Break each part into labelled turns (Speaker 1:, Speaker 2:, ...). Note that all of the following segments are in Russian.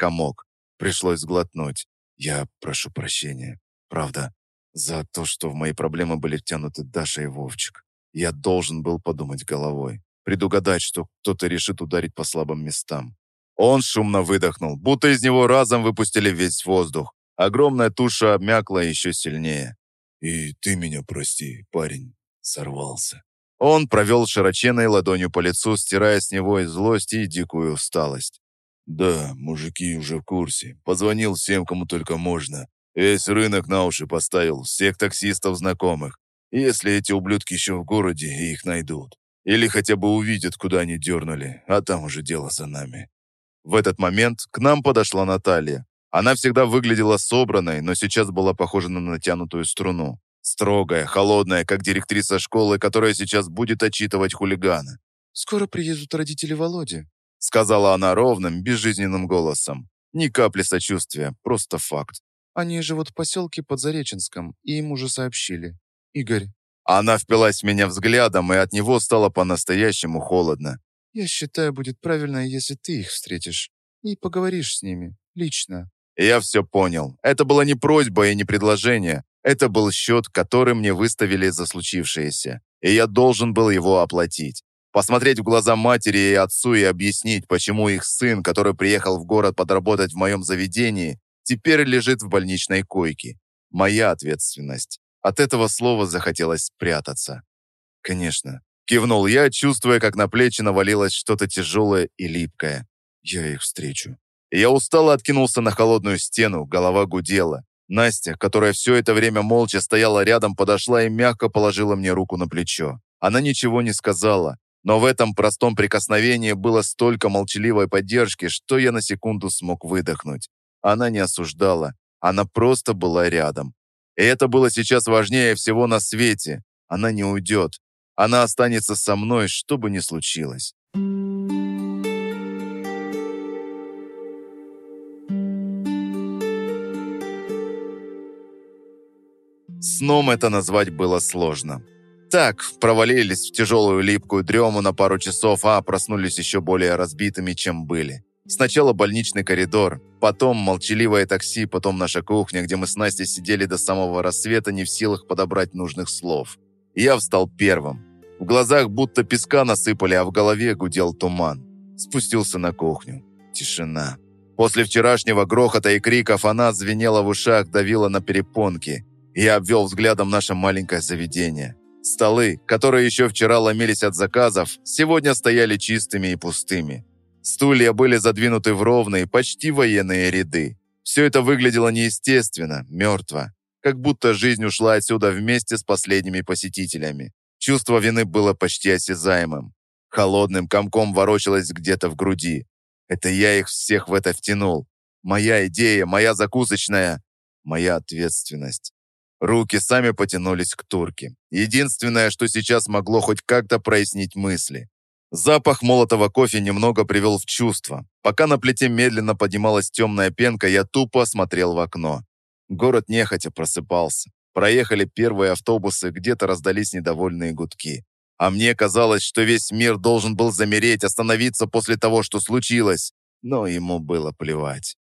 Speaker 1: комок. Пришлось сглотнуть. Я прошу прощения. Правда, за то, что в мои проблемы были втянуты Даша и Вовчик. Я должен был подумать головой. Предугадать, что кто-то решит ударить по слабым местам. Он шумно выдохнул, будто из него разом выпустили весь воздух. Огромная туша обмякла еще сильнее. «И ты меня прости, парень, сорвался». Он провел широченной ладонью по лицу, стирая с него и злость, и дикую усталость. «Да, мужики уже в курсе. Позвонил всем, кому только можно. Весь рынок на уши поставил, всех таксистов знакомых. Если эти ублюдки еще в городе, их найдут. Или хотя бы увидят, куда они дернули, а там уже дело за нами». В этот момент к нам подошла Наталья. Она всегда выглядела собранной, но сейчас была похожа на натянутую струну. Строгая, холодная, как директриса школы, которая сейчас будет отчитывать хулигана.
Speaker 2: «Скоро приедут родители Володи», —
Speaker 1: сказала она ровным, безжизненным голосом. Ни капли сочувствия, просто факт.
Speaker 2: «Они живут в поселке под Зареченском, и им уже сообщили. Игорь».
Speaker 1: Она впилась в меня взглядом, и от него стало по-настоящему холодно.
Speaker 2: «Я считаю, будет правильно, если ты их встретишь и поговоришь с ними, лично».
Speaker 1: Я все понял. Это была не просьба и не предложение. Это был счет, который мне выставили за случившееся, и я должен был его оплатить. Посмотреть в глаза матери и отцу и объяснить, почему их сын, который приехал в город подработать в моем заведении, теперь лежит в больничной койке. Моя ответственность. От этого слова захотелось спрятаться. Конечно. Кивнул я, чувствуя, как на плечи навалилось что-то тяжелое и липкое. Я их встречу. Я устало откинулся на холодную стену, голова гудела. Настя, которая все это время молча стояла рядом, подошла и мягко положила мне руку на плечо. Она ничего не сказала, но в этом простом прикосновении было столько молчаливой поддержки, что я на секунду смог выдохнуть. Она не осуждала, она просто была рядом. И это было сейчас важнее всего на свете. Она не уйдет. Она останется со мной, что бы ни случилось. Сном это назвать было сложно. Так, провалились в тяжелую липкую дрему на пару часов, а проснулись еще более разбитыми, чем были. Сначала больничный коридор, потом молчаливое такси, потом наша кухня, где мы с Настей сидели до самого рассвета, не в силах подобрать нужных слов. я встал первым. В глазах будто песка насыпали, а в голове гудел туман. Спустился на кухню. Тишина. После вчерашнего грохота и криков она звенела в ушах, давила на перепонки. Я обвел взглядом наше маленькое заведение. Столы, которые еще вчера ломились от заказов, сегодня стояли чистыми и пустыми. Стулья были задвинуты в ровные, почти военные ряды. Все это выглядело неестественно, мертво. Как будто жизнь ушла отсюда вместе с последними посетителями. Чувство вины было почти осязаемым. Холодным комком ворочалось где-то в груди. Это я их всех в это втянул. Моя идея, моя закусочная, моя ответственность. Руки сами потянулись к турке. Единственное, что сейчас могло хоть как-то прояснить мысли. Запах молотого кофе немного привел в чувство. Пока на плите медленно поднималась темная пенка, я тупо смотрел в окно. Город нехотя просыпался. Проехали первые автобусы, где-то раздались недовольные гудки. А мне казалось, что весь мир должен был замереть, остановиться после того, что случилось. Но ему было плевать.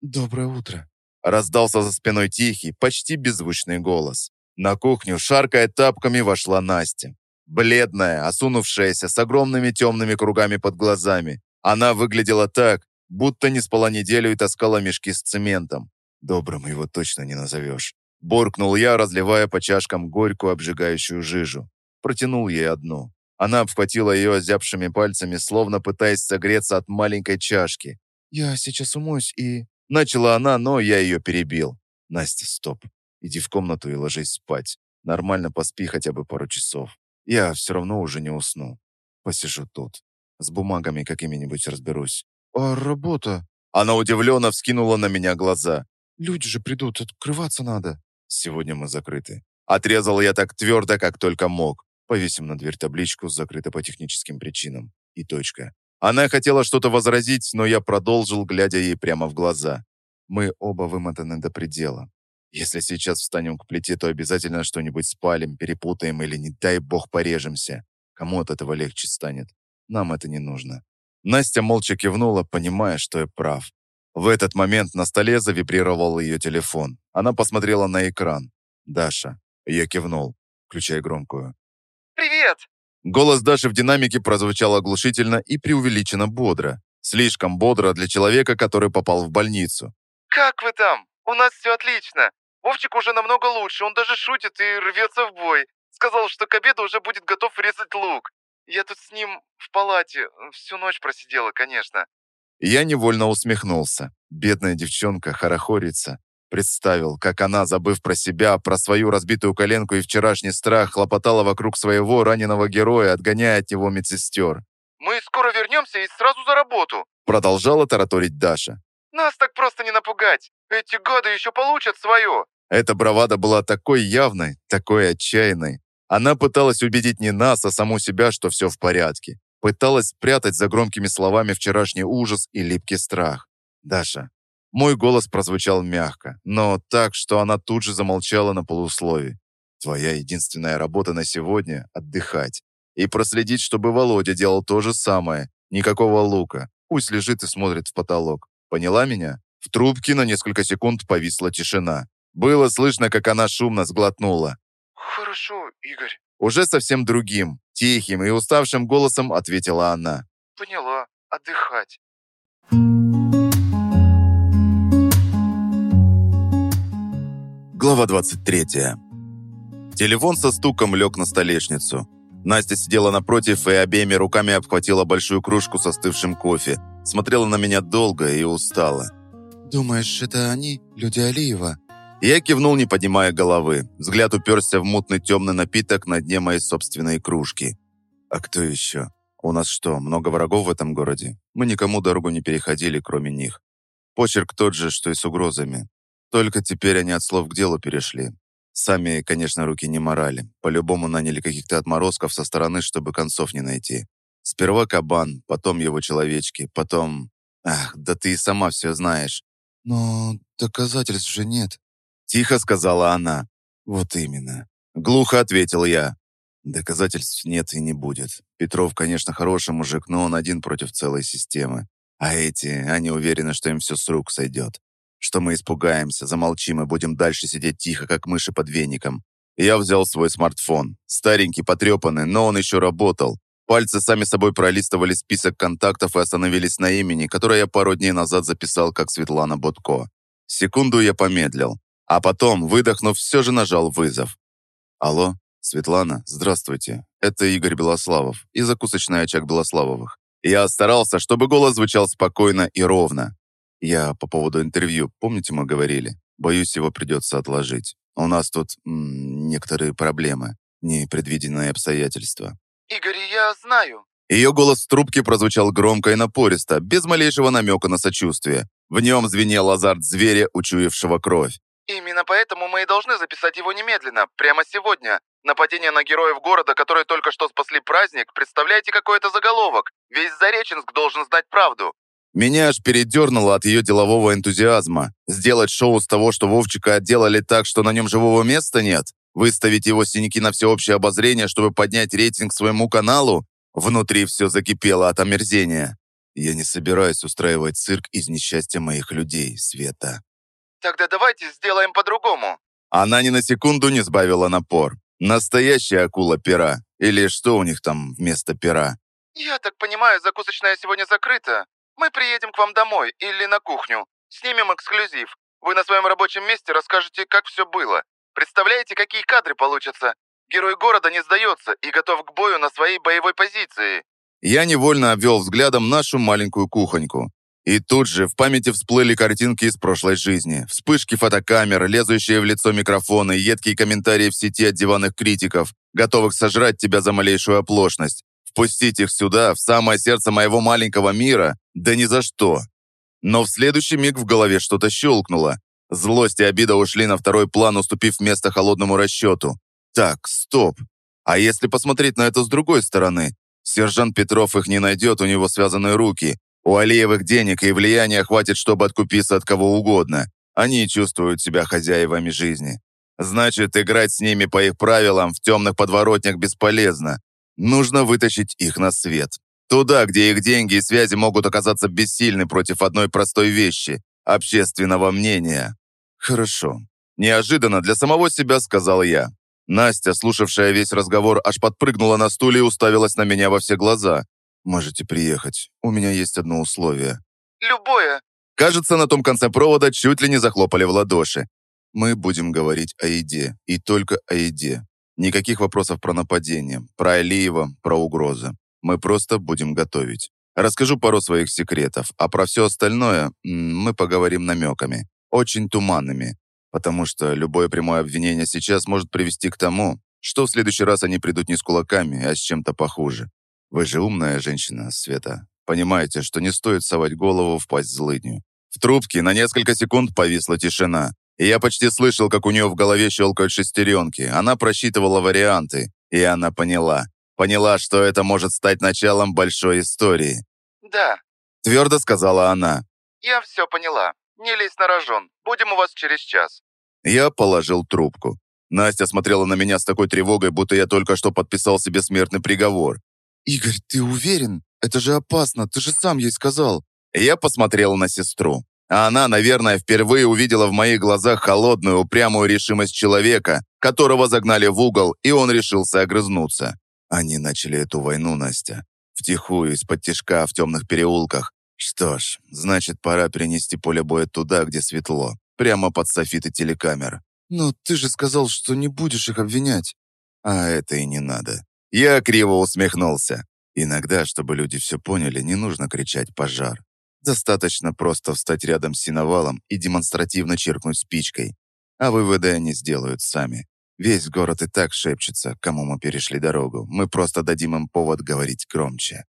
Speaker 2: «Доброе утро»,
Speaker 1: Раздался за спиной тихий, почти беззвучный голос. На кухню, шаркая тапками, вошла Настя. Бледная, осунувшаяся, с огромными темными кругами под глазами. Она выглядела так, будто не спала неделю и таскала мешки с цементом. Добрым его точно не назовешь. Боркнул я, разливая по чашкам горькую обжигающую жижу. Протянул ей одну. Она обхватила ее озябшими пальцами, словно пытаясь согреться от маленькой чашки.
Speaker 2: «Я сейчас умоюсь и...»
Speaker 1: Начала она, но я ее перебил. «Настя, стоп. Иди в комнату и ложись спать. Нормально поспи хотя бы пару часов. Я все равно уже не усну. Посижу тут. С бумагами какими-нибудь разберусь».
Speaker 2: «А работа?»
Speaker 1: Она удивленно вскинула на меня глаза.
Speaker 2: «Люди же придут, открываться надо».
Speaker 1: «Сегодня мы закрыты». Отрезал я так твердо, как только мог. Повесим на дверь табличку «Закрыто по техническим причинам». И точка. Она хотела что-то возразить, но я продолжил, глядя ей прямо в глаза. Мы оба вымотаны до предела. Если сейчас встанем к плите, то обязательно что-нибудь спалим, перепутаем или, не дай бог, порежемся. Кому от этого легче станет? Нам это не нужно. Настя молча кивнула, понимая, что я прав. В этот момент на столе завибрировал ее телефон. Она посмотрела на экран. «Даша». Я кивнул, включая громкую.
Speaker 3: «Привет!»
Speaker 1: Голос Даши в динамике прозвучал оглушительно и преувеличенно бодро. Слишком бодро для человека, который попал в больницу.
Speaker 3: «Как вы там? У нас все отлично. Вовчик уже намного лучше, он даже шутит и рвется в бой. Сказал, что к обеду уже будет готов резать лук. Я тут с ним в палате всю ночь просидела, конечно».
Speaker 1: Я невольно усмехнулся. Бедная девчонка хорохорится. Представил, как она, забыв про себя, про свою разбитую коленку и вчерашний страх, хлопотала вокруг своего раненого героя, отгоняя от него медсестер.
Speaker 3: «Мы скоро вернемся и сразу за работу»,
Speaker 1: продолжала тараторить Даша.
Speaker 3: «Нас так просто не напугать. Эти гады еще получат свое».
Speaker 1: Эта бравада была такой явной, такой отчаянной. Она пыталась убедить не нас, а саму себя, что все в порядке. Пыталась спрятать за громкими словами вчерашний ужас и липкий страх. «Даша, мой голос прозвучал мягко, но так, что она тут же замолчала на полуслове. «Твоя единственная работа на сегодня — отдыхать. И проследить, чтобы Володя делал то же самое. Никакого лука. Пусть лежит и смотрит в потолок. Поняла меня?» В трубке на несколько секунд повисла тишина. Было слышно, как она шумно сглотнула.
Speaker 3: «Хорошо, Игорь».
Speaker 1: Уже совсем другим, тихим и уставшим голосом ответила она.
Speaker 3: «Поняла. Отдыхать».
Speaker 1: Глава 23. Телефон со стуком лег на столешницу. Настя сидела напротив и обеими руками обхватила большую кружку со остывшим кофе. Смотрела на меня долго и устала.
Speaker 2: «Думаешь, это они, люди Алиева?»
Speaker 1: Я кивнул, не поднимая головы. Взгляд уперся в мутный темный напиток на дне моей собственной кружки. «А кто еще? У нас что, много врагов в этом городе? Мы никому дорогу не переходили, кроме них. Почерк тот же, что и с угрозами. Только теперь они от слов к делу перешли. Сами, конечно, руки не морали. По-любому наняли каких-то отморозков со стороны, чтобы концов не найти. Сперва кабан, потом его человечки, потом... Ах, да ты и сама все знаешь.
Speaker 2: Но доказательств же нет.
Speaker 1: Тихо сказала она. Вот именно. Глухо ответил я. Доказательств нет и не будет. Петров, конечно, хороший мужик, но он один против целой системы. А эти, они уверены, что им все с рук сойдет что мы испугаемся, замолчим и будем дальше сидеть тихо, как мыши под веником. Я взял свой смартфон. Старенький, потрепанный, но он еще работал. Пальцы сами собой пролистывали список контактов и остановились на имени, которое я пару дней назад записал как Светлана Бодко. Секунду я помедлил, а потом, выдохнув, все же нажал вызов. «Алло, Светлана, здравствуйте. Это Игорь Белославов и закусочный очаг Белославовых. Я старался, чтобы голос звучал спокойно и ровно. Я по поводу интервью, помните, мы говорили? Боюсь, его придется отложить. У нас тут м, некоторые проблемы, непредвиденные обстоятельства.
Speaker 3: Игорь, я знаю.
Speaker 1: Ее голос в трубке прозвучал громко и напористо, без малейшего намека на сочувствие. В нем звенел азарт зверя, учуявшего кровь.
Speaker 3: Именно поэтому мы и должны записать его немедленно, прямо сегодня. Нападение на героев города, которые только что спасли праздник, представляете, какой это заголовок? Весь Зареченск должен знать правду.
Speaker 1: Меня аж передернуло от ее делового энтузиазма. Сделать шоу с того, что Вовчика отделали так, что на нем живого места нет? Выставить его синяки на всеобщее обозрение, чтобы поднять рейтинг своему каналу? Внутри все закипело от омерзения. Я не собираюсь устраивать цирк из несчастья моих людей, Света.
Speaker 3: Тогда давайте сделаем по-другому.
Speaker 1: Она ни на секунду не сбавила напор. Настоящая акула пера. Или что у них там вместо пера?
Speaker 3: Я так понимаю, закусочная сегодня закрыта. Мы приедем к вам домой или на кухню. Снимем эксклюзив. Вы на своем рабочем месте расскажете, как все было. Представляете, какие кадры получатся? Герой города не сдается и готов к бою на своей боевой позиции.
Speaker 1: Я невольно обвел взглядом нашу маленькую кухоньку. И тут же в памяти всплыли картинки из прошлой жизни. Вспышки фотокамер, лезущие в лицо микрофоны, едкие комментарии в сети от диванных критиков, готовых сожрать тебя за малейшую оплошность. Впустить их сюда, в самое сердце моего маленького мира? Да ни за что. Но в следующий миг в голове что-то щелкнуло. Злость и обида ушли на второй план, уступив место холодному расчету. Так, стоп. А если посмотреть на это с другой стороны? Сержант Петров их не найдет, у него связаны руки. У Алиевых денег и влияния хватит, чтобы откупиться от кого угодно. Они чувствуют себя хозяевами жизни. Значит, играть с ними по их правилам в темных подворотнях бесполезно. Нужно вытащить их на свет. Туда, где их деньги и связи могут оказаться бессильны против одной простой вещи общественного мнения. Хорошо. Неожиданно для самого себя сказал я. Настя, слушавшая весь разговор, аж подпрыгнула на стуле и уставилась на меня во все глаза. «Можете приехать. У меня есть одно условие».
Speaker 3: Любое.
Speaker 1: Кажется, на том конце провода чуть ли не захлопали в ладоши.
Speaker 2: Мы будем говорить о еде. И только о еде. Никаких вопросов про нападение, про Алиева, про угрозы. Мы просто будем готовить. Расскажу пару своих секретов, а про все остальное мы поговорим намеками, очень туманными, потому что любое прямое обвинение сейчас может привести к тому, что в следующий раз они придут не с кулаками, а с чем-то похуже. Вы же умная женщина, Света. Понимаете, что не стоит совать голову в пасть злыдню.
Speaker 1: В трубке на несколько секунд повисла тишина. Я почти слышал, как у нее в голове щелкают шестеренки. Она просчитывала варианты, и она поняла. Поняла, что это может стать началом большой истории.
Speaker 3: Да,
Speaker 1: Твердо сказала она.
Speaker 3: я все поняла. Не лезь на рожон. Будем у вас через час.
Speaker 1: Я положил трубку. Настя смотрела на меня с такой тревогой, будто я только что подписал себе смертный приговор.
Speaker 2: «Игорь, ты уверен? Это же опасно, ты же сам ей сказал».
Speaker 1: Я посмотрел на сестру. А она, наверное, впервые увидела в моих глазах холодную, упрямую решимость человека, которого загнали в угол, и он решился огрызнуться. Они начали эту войну, Настя. Втихую, из-под тишка, в темных переулках. Что ж, значит, пора перенести поле боя туда, где светло. Прямо под софиты телекамер.
Speaker 2: «Но ты же сказал, что не будешь их обвинять».
Speaker 1: А это и не надо. Я криво усмехнулся. Иногда, чтобы люди все поняли, не нужно кричать «пожар». Достаточно просто встать рядом с синовалом и демонстративно чиркнуть спичкой. А выводы они сделают сами. Весь город и так шепчется, кому мы перешли дорогу. Мы просто дадим им повод говорить громче.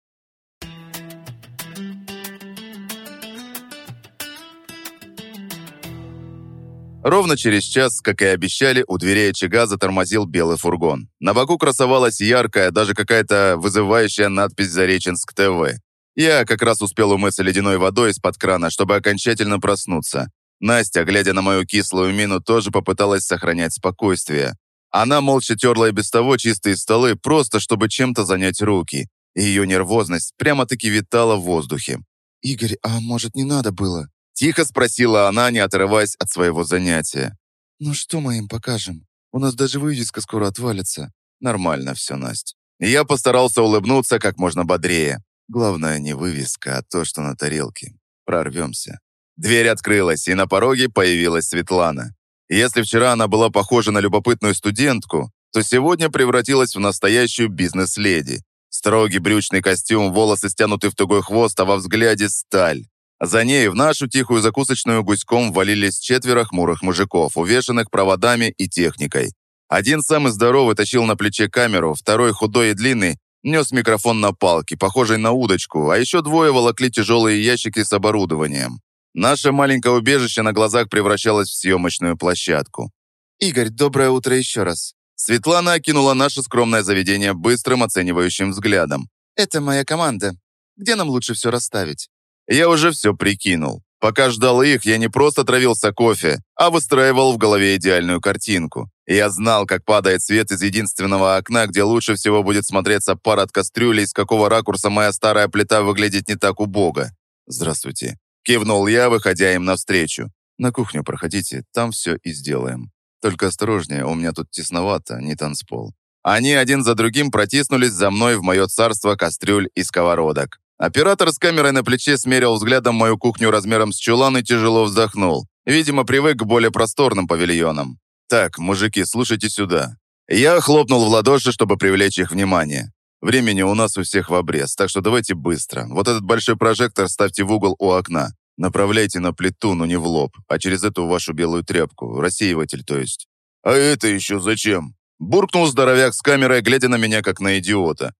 Speaker 1: Ровно через час, как и обещали, у дверей очага затормозил белый фургон. На боку красовалась яркая, даже какая-то вызывающая надпись «Зареченск ТВ». Я как раз успел умыться ледяной водой из-под крана, чтобы окончательно проснуться. Настя, глядя на мою кислую мину, тоже попыталась сохранять спокойствие. Она молча терла и без того чистые столы, просто чтобы чем-то занять руки. И ее нервозность прямо-таки витала в воздухе.
Speaker 2: «Игорь, а может, не надо было?»
Speaker 1: Тихо спросила она, не отрываясь от своего занятия.
Speaker 2: «Ну что мы им покажем? У нас даже вывеска скоро отвалится».
Speaker 1: Нормально все, Настя. Я постарался улыбнуться как можно бодрее. Главное не вывеска, а то, что на тарелке. Прорвемся. Дверь открылась, и на пороге появилась Светлана. Если вчера она была похожа на любопытную студентку, то сегодня превратилась в настоящую бизнес-леди. Строгий брючный костюм, волосы стянуты в тугой хвост, а во взгляде сталь. За ней в нашу тихую закусочную гуськом валились четверо хмурых мужиков, увешанных проводами и техникой. Один самый здоровый тащил на плече камеру, второй худой и длинный нес микрофон на палке, похожей на удочку, а еще двое волокли тяжелые ящики с оборудованием. Наше маленькое убежище на глазах превращалось в съемочную площадку.
Speaker 2: «Игорь, доброе утро еще раз».
Speaker 1: Светлана окинула наше скромное заведение быстрым оценивающим взглядом.
Speaker 2: «Это моя команда. Где нам лучше все расставить?»
Speaker 1: Я уже все прикинул. Пока ждал их, я не просто травился кофе, а выстраивал в голове идеальную картинку. Я знал, как падает свет из единственного окна, где лучше всего будет смотреться пар от кастрюли, из какого ракурса моя старая плита выглядит не так убого. «Здравствуйте», — кивнул я, выходя им навстречу. «На кухню проходите, там все и сделаем. Только осторожнее, у меня тут тесновато, не танцпол». Они один за другим протиснулись за мной в мое царство кастрюль и сковородок. Оператор с камерой на плече смерил взглядом мою кухню размером с чулан и тяжело вздохнул. Видимо, привык к более просторным павильонам. «Так, мужики, слушайте сюда». Я хлопнул в ладоши, чтобы привлечь их внимание. Времени у нас у всех в обрез, так что давайте быстро. Вот этот большой прожектор ставьте в угол у окна. Направляйте на плиту, но не в лоб, а через эту вашу белую тряпку, рассеиватель, то есть. «А это еще зачем?» Буркнул здоровяк с камерой, глядя на меня как на идиота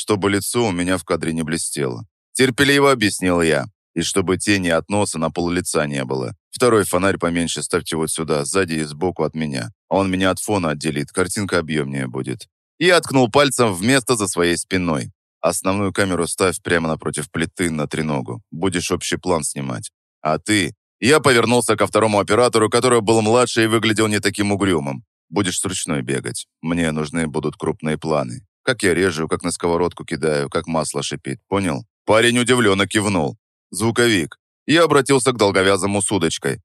Speaker 1: чтобы лицо у меня в кадре не блестело. Терпеливо объяснил я. И чтобы тени от носа на пол лица не было. Второй фонарь поменьше ставьте вот сюда, сзади и сбоку от меня. Он меня от фона отделит, картинка объемнее будет. И откнул пальцем в место за своей спиной. Основную камеру ставь прямо напротив плиты на треногу. Будешь общий план снимать. А ты... Я повернулся ко второму оператору, который был младше и выглядел не таким угрюмым. Будешь с ручной бегать. Мне нужны будут крупные планы. Как я режу, как на сковородку кидаю, как масло шипит. Понял? Парень удивленно кивнул. Звуковик. Я обратился к долговязому с удочкой.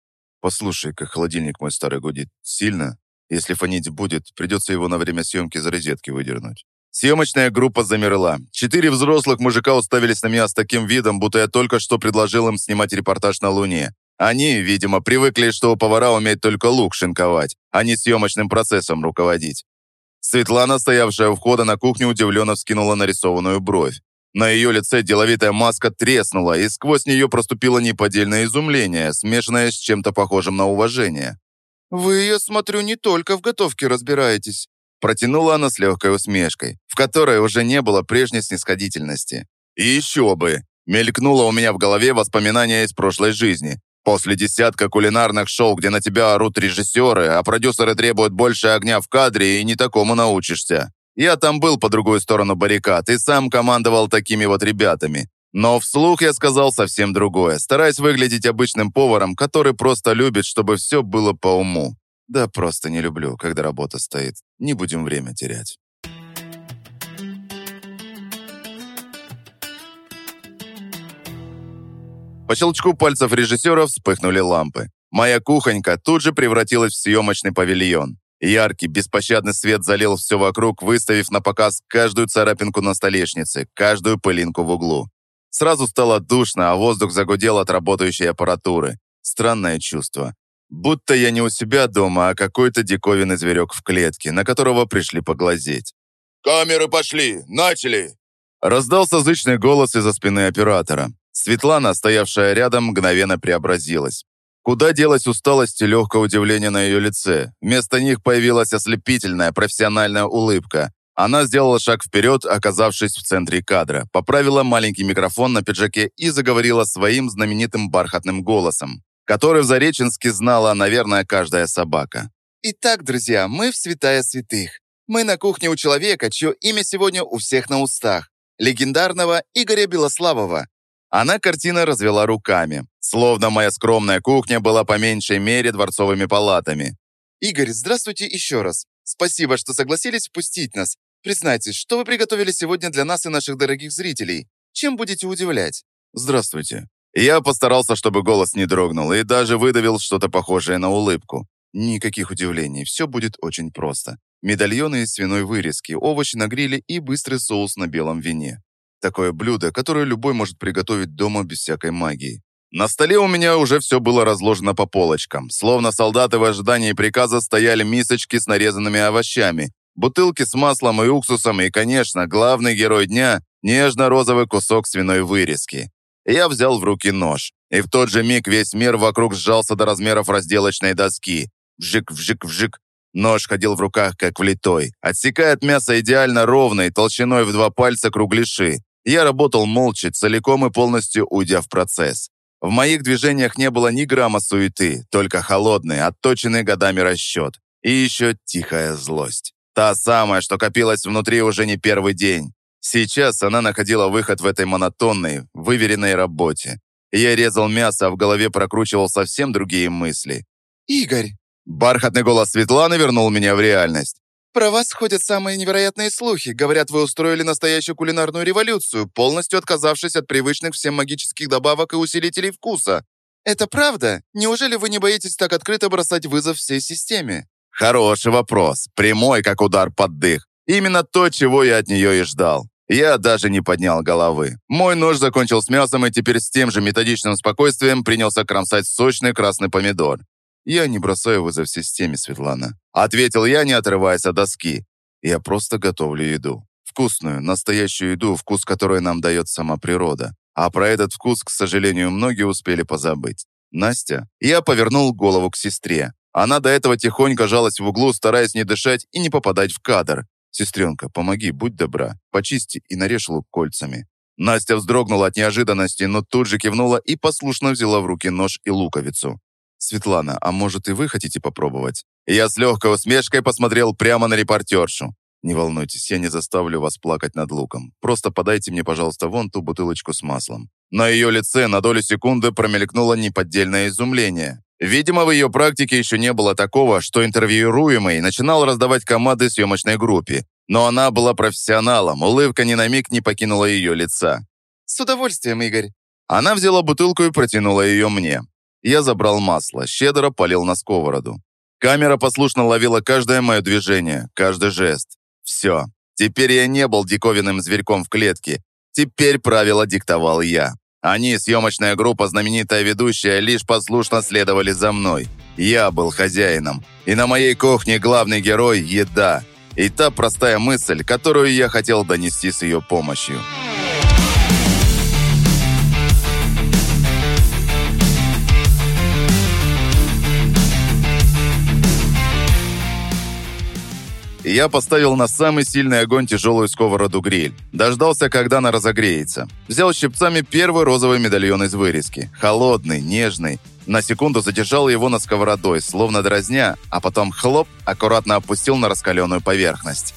Speaker 1: «Послушай-ка, холодильник мой старый гудит. Сильно? Если фонить будет, придется его на время съемки из розетки выдернуть». Съемочная группа замерла. Четыре взрослых мужика уставились на меня с таким видом, будто я только что предложил им снимать репортаж на Луне. Они, видимо, привыкли, что повара умеет только лук шинковать, а не съемочным процессом руководить. Светлана, стоявшая у входа на кухню, удивленно вскинула нарисованную бровь. На ее лице деловитая маска треснула, и сквозь нее проступило неподдельное изумление, смешанное с чем-то похожим на уважение.
Speaker 4: «Вы, я смотрю, не только в готовке разбираетесь»,
Speaker 1: протянула она с легкой усмешкой, в которой уже не было прежней снисходительности. «И еще бы!» Мелькнуло у меня в голове воспоминания из прошлой жизни. После десятка кулинарных шоу, где на тебя орут режиссеры, а продюсеры требуют больше огня в кадре, и не такому научишься. Я там был по другую сторону баррикад и сам командовал такими вот ребятами. Но вслух я сказал совсем другое, стараясь выглядеть обычным поваром, который просто любит, чтобы все было по уму. Да просто не люблю, когда работа стоит. Не будем время терять. По щелчку пальцев режиссера вспыхнули лампы. Моя кухонька тут же превратилась в съемочный павильон. Яркий, беспощадный свет залил все вокруг, выставив на показ каждую царапинку на столешнице, каждую пылинку в углу. Сразу стало душно, а воздух загудел от работающей аппаратуры. Странное чувство. Будто я не у себя дома, а какой-то диковинный зверек в клетке, на которого пришли поглазеть.
Speaker 4: «Камеры пошли! Начали!»
Speaker 1: Раздался зычный голос из-за спины оператора. Светлана, стоявшая рядом, мгновенно преобразилась. Куда делась усталость и легкое удивление на ее лице? Вместо них появилась ослепительная профессиональная улыбка. Она сделала шаг вперед, оказавшись в центре кадра, поправила маленький микрофон на пиджаке и заговорила своим знаменитым бархатным голосом, который в Зареченске знала, наверное, каждая собака.
Speaker 4: «Итак, друзья, мы в святая святых. Мы на кухне у человека, чье имя сегодня у всех на устах. Легендарного Игоря Белославова,
Speaker 1: она картина развела руками, словно моя скромная кухня была по меньшей мере дворцовыми палатами.
Speaker 4: «Игорь, здравствуйте еще раз. Спасибо, что согласились впустить нас. Признайтесь, что вы приготовили сегодня для нас и наших дорогих зрителей? Чем будете удивлять?»
Speaker 1: «Здравствуйте». Я постарался, чтобы голос не дрогнул, и даже выдавил что-то похожее на улыбку. Никаких удивлений, все будет очень просто. Медальоны из свиной вырезки, овощи на гриле и быстрый соус на белом вине. Такое блюдо, которое любой может приготовить дома без всякой магии. На столе у меня уже все было разложено по полочкам. Словно солдаты в ожидании приказа стояли мисочки с нарезанными овощами, бутылки с маслом и уксусом и, конечно, главный герой дня – нежно-розовый кусок свиной вырезки. Я взял в руки нож, и в тот же миг весь мир вокруг сжался до размеров разделочной доски. Вжик-вжик-вжик. Нож ходил в руках, как влитой. Отсекает мясо идеально ровной, толщиной в два пальца кругляши. Я работал молча, целиком и полностью уйдя в процесс. В моих движениях не было ни грамма суеты, только холодный, отточенный годами расчет. И еще тихая злость. Та самая, что копилась внутри уже не первый день. Сейчас она находила выход в этой монотонной, выверенной работе. Я резал мясо, а в голове прокручивал совсем другие мысли.
Speaker 4: «Игорь!»
Speaker 1: Бархатный голос Светланы вернул меня в реальность.
Speaker 4: Про вас ходят самые невероятные слухи. Говорят, вы устроили настоящую кулинарную революцию, полностью отказавшись от привычных всем магических добавок и усилителей вкуса. Это правда? Неужели вы не боитесь так открыто бросать вызов всей системе?
Speaker 1: Хороший вопрос. Прямой, как удар под дых. Именно то, чего я от нее и ждал. Я даже не поднял головы. Мой нож закончил с мясом и теперь с тем же методичным спокойствием принялся кромсать сочный красный помидор. «Я не бросаю вызов системе, Светлана», — ответил я, не отрываясь от доски. «Я просто готовлю еду. Вкусную, настоящую еду, вкус которой нам дает сама природа. А про этот вкус, к сожалению, многие успели позабыть. Настя?» Я повернул голову к сестре. Она до этого тихонько жалась в углу, стараясь не дышать и не попадать в кадр. «Сестренка, помоги, будь добра, почисти и нарежь лук кольцами». Настя вздрогнула от неожиданности, но тут же кивнула и послушно взяла в руки нож и луковицу. «Светлана, а может и вы хотите попробовать?» Я с легкой усмешкой посмотрел прямо на репортершу. «Не волнуйтесь, я не заставлю вас плакать над луком. Просто подайте мне, пожалуйста, вон ту бутылочку с маслом». На ее лице на долю секунды промелькнуло неподдельное изумление. Видимо, в ее практике еще не было такого, что интервьюируемый начинал раздавать команды съемочной группе. Но она была профессионалом, улыбка ни на миг не покинула ее лица.
Speaker 4: «С удовольствием, Игорь.
Speaker 1: Она взяла бутылку и протянула ее мне. Я забрал масло, щедро полил на сковороду. Камера послушно ловила каждое мое движение, каждый жест. Все. Теперь я не был диковинным зверьком в клетке. Теперь правила диктовал я. Они, съемочная группа, знаменитая ведущая, лишь послушно следовали за мной. Я был хозяином. И на моей кухне главный герой – еда. И та простая мысль, которую я хотел донести с ее помощью. Я поставил на самый сильный огонь тяжелую сковороду гриль. Дождался, когда она разогреется. Взял щипцами первый розовый медальон из вырезки. Холодный, нежный. На секунду задержал его над сковородой, словно дразня, а потом хлоп, аккуратно опустил на раскаленную поверхность.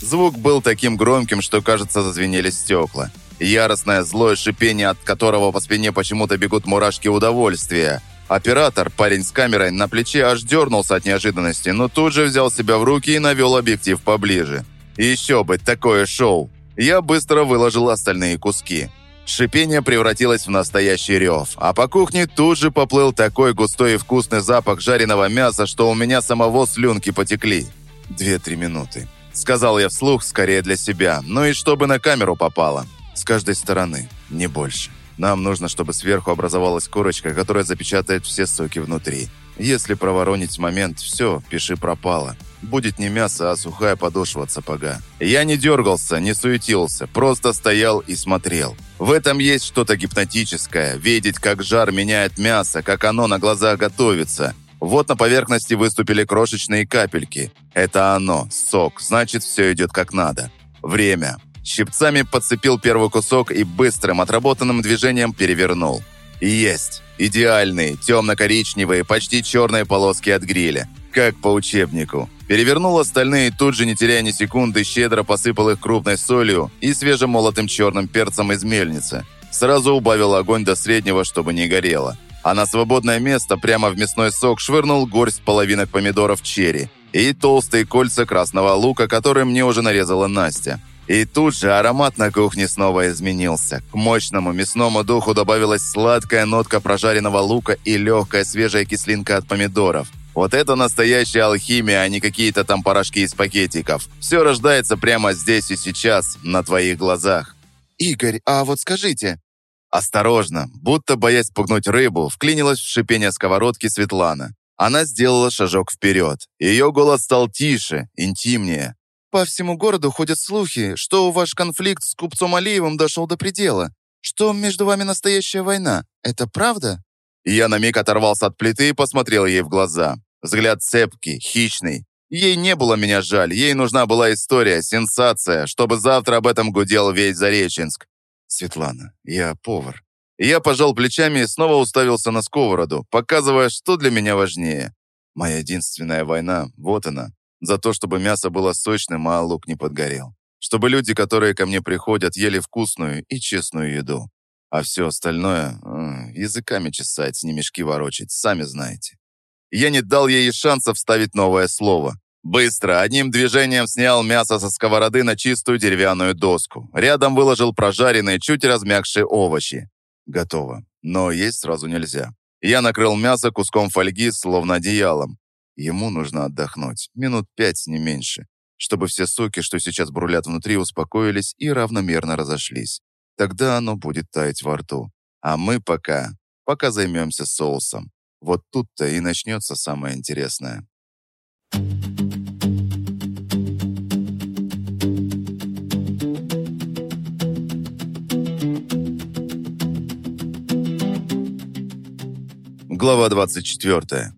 Speaker 1: Звук был таким громким, что, кажется, зазвенели стекла. Яростное злое шипение, от которого по спине почему-то бегут мурашки удовольствия – Оператор, парень с камерой, на плече аж дернулся от неожиданности, но тут же взял себя в руки и навел объектив поближе. Еще бы, такое шоу! Я быстро выложил остальные куски. Шипение превратилось в настоящий рев, а по кухне тут же поплыл такой густой и вкусный запах жареного мяса, что у меня самого слюнки потекли. Две-три минуты. Сказал я вслух, скорее для себя, ну и чтобы на камеру попало. С каждой стороны, не больше. Нам нужно, чтобы сверху образовалась корочка, которая запечатает все соки внутри. Если проворонить момент, все, пиши пропало. Будет не мясо, а сухая подошва сапога. Я не дергался, не суетился, просто стоял и смотрел. В этом есть что-то гипнотическое. Видеть, как жар меняет мясо, как оно на глазах готовится. Вот на поверхности выступили крошечные капельки. Это оно, сок, значит все идет как надо. Время. Щипцами подцепил первый кусок и быстрым, отработанным движением перевернул. Есть. Идеальные, темно-коричневые, почти черные полоски от гриля. Как по учебнику. Перевернул остальные, тут же, не теряя ни секунды, щедро посыпал их крупной солью и свежемолотым черным перцем из мельницы. Сразу убавил огонь до среднего, чтобы не горело. А на свободное место прямо в мясной сок швырнул горсть половинок помидоров черри и толстые кольца красного лука, которые мне уже нарезала Настя. И тут же аромат на кухне снова изменился. К мощному мясному духу добавилась сладкая нотка прожаренного лука и легкая свежая кислинка от помидоров. Вот это настоящая алхимия, а не какие-то там порошки из пакетиков. Все рождается прямо здесь и сейчас, на твоих глазах.
Speaker 3: «Игорь, а вот скажите...»
Speaker 1: Осторожно, будто боясь пугнуть рыбу, вклинилась в шипение сковородки Светлана. Она сделала шажок вперед. Ее голос стал тише, интимнее.
Speaker 3: По всему городу ходят слухи, что ваш конфликт с купцом Алиевым дошел до предела. Что между вами настоящая война. Это правда?»
Speaker 1: Я на миг оторвался от плиты и посмотрел ей в глаза. Взгляд цепкий, хищный. Ей не было меня жаль, ей нужна была история, сенсация, чтобы завтра об этом гудел весь Зареченск. «Светлана, я повар». Я пожал плечами и снова уставился на сковороду, показывая, что для меня важнее. Моя единственная война, вот она, за то, чтобы мясо было сочным, а лук не подгорел. Чтобы люди, которые ко мне приходят, ели вкусную и честную еду. А все остальное языками чесать, не мешки ворочать, сами знаете. Я не дал ей шанса вставить новое слово. Быстро, одним движением снял мясо со сковороды на чистую деревянную доску. Рядом выложил прожаренные, чуть размягшие овощи. Готово. Но есть сразу нельзя. Я накрыл мясо куском фольги, словно одеялом. Ему нужно отдохнуть, минут пять, не меньше, чтобы все соки, что сейчас брулят внутри, успокоились и равномерно разошлись. Тогда оно будет таять во рту. А мы пока, пока займемся соусом. Вот тут-то и начнется самое интересное. Глава 24.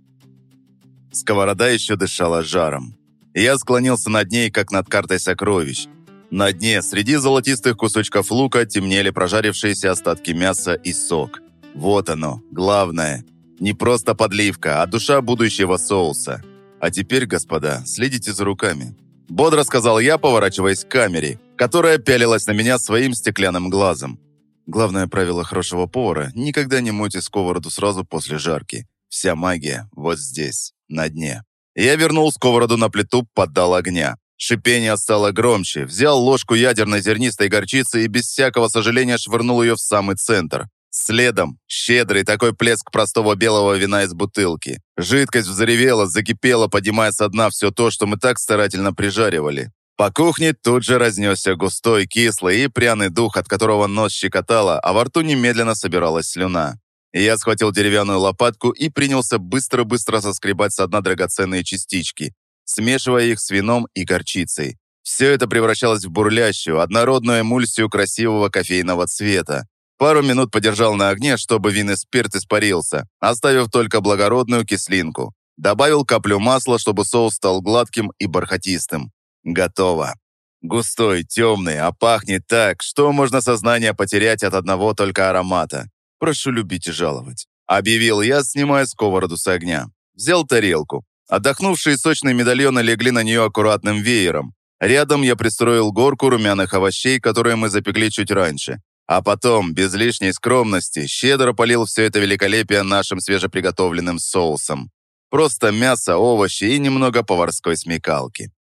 Speaker 1: Сковорода еще дышала жаром. Я склонился над ней, как над картой сокровищ. На дне, среди золотистых кусочков лука, темнели прожарившиеся остатки мяса и сок. Вот оно, главное. Не просто подливка, а душа будущего соуса. А теперь, господа, следите за руками. Бодро сказал я, поворачиваясь к камере, которая пялилась на меня своим стеклянным глазом. Главное правило хорошего повара – никогда не мойте сковороду сразу после жарки. Вся магия вот здесь на дне. Я вернул сковороду на плиту, поддал огня. Шипение стало громче. Взял ложку ядерной зернистой горчицы и без всякого сожаления швырнул ее в самый центр. Следом щедрый такой плеск простого белого вина из бутылки. Жидкость взревела, закипела, поднимая со дна все то, что мы так старательно прижаривали. По кухне тут же разнесся густой, кислый и пряный дух, от которого нос щекотало, а во рту немедленно собиралась слюна. Я схватил деревянную лопатку и принялся быстро-быстро соскребать со дна драгоценные частички, смешивая их с вином и горчицей. Все это превращалось в бурлящую, однородную эмульсию красивого кофейного цвета. Пару минут подержал на огне, чтобы вин и спирт испарился, оставив только благородную кислинку. Добавил каплю масла, чтобы соус стал гладким и бархатистым. Готово. Густой, темный, а пахнет так, что можно сознание потерять от одного только аромата. Прошу любить и жаловать. Объявил я, снимая сковороду с огня. Взял тарелку. Отдохнувшие сочные медальоны легли на нее аккуратным веером. Рядом я пристроил горку румяных овощей, которые мы запекли чуть раньше. А потом, без лишней скромности, щедро полил все это великолепие нашим свежеприготовленным соусом. Просто мясо, овощи и немного поварской смекалки.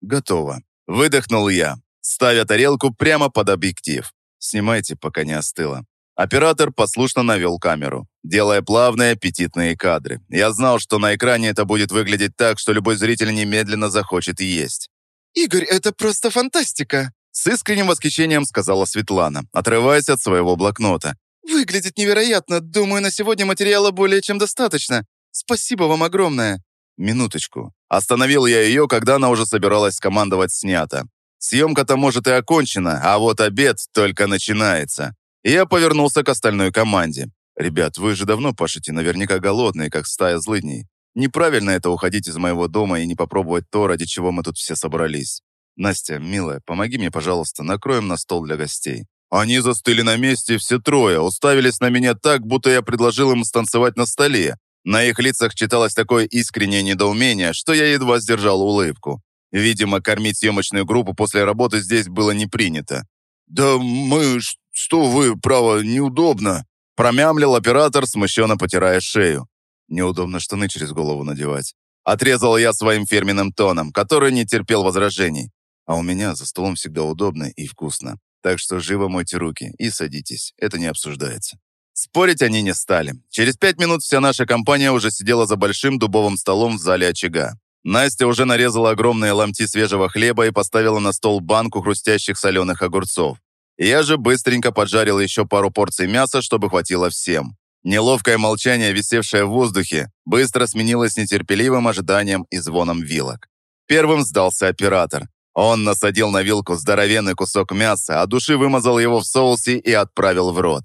Speaker 1: Готово. Выдохнул я, ставя тарелку прямо под объектив. Снимайте, пока не остыло. Оператор послушно навел камеру, делая плавные аппетитные кадры. Я знал, что на экране это будет выглядеть так, что любой зритель немедленно захочет есть.
Speaker 3: «Игорь, это просто фантастика!»
Speaker 1: С искренним восхищением сказала Светлана, отрываясь от своего блокнота.
Speaker 3: «Выглядит невероятно. Думаю, на сегодня материала более чем достаточно. Спасибо вам огромное».
Speaker 1: Минуточку. Остановил я ее, когда она уже собиралась командовать снято. Съемка-то может и окончена, а вот обед только начинается. Я повернулся к остальной команде. «Ребят, вы же давно пашете, наверняка голодные, как стая злыдней. Неправильно это уходить из моего дома и не попробовать то, ради чего мы тут все собрались. Настя, милая, помоги мне, пожалуйста, накроем на стол для гостей». Они застыли на месте все трое, уставились на меня так, будто я предложил им станцевать на столе, на их лицах читалось такое искреннее недоумение, что я едва сдержал улыбку. Видимо, кормить съемочную группу после работы здесь было не принято. «Да мы... что вы, право, неудобно!» Промямлил оператор, смущенно потирая шею. Неудобно штаны через голову надевать. Отрезал я своим фирменным тоном, который не терпел возражений. А у меня за столом всегда удобно и вкусно. Так что живо мойте руки и садитесь, это не обсуждается. Спорить они не стали. Через пять минут вся наша компания уже сидела за большим дубовым столом в зале очага. Настя уже нарезала огромные ломти свежего хлеба и поставила на стол банку хрустящих соленых огурцов. Я же быстренько поджарил еще пару порций мяса, чтобы хватило всем. Неловкое молчание, висевшее в воздухе, быстро сменилось нетерпеливым ожиданием и звоном вилок. Первым сдался оператор. Он насадил на вилку здоровенный кусок мяса, а души вымазал его в соусе и отправил в рот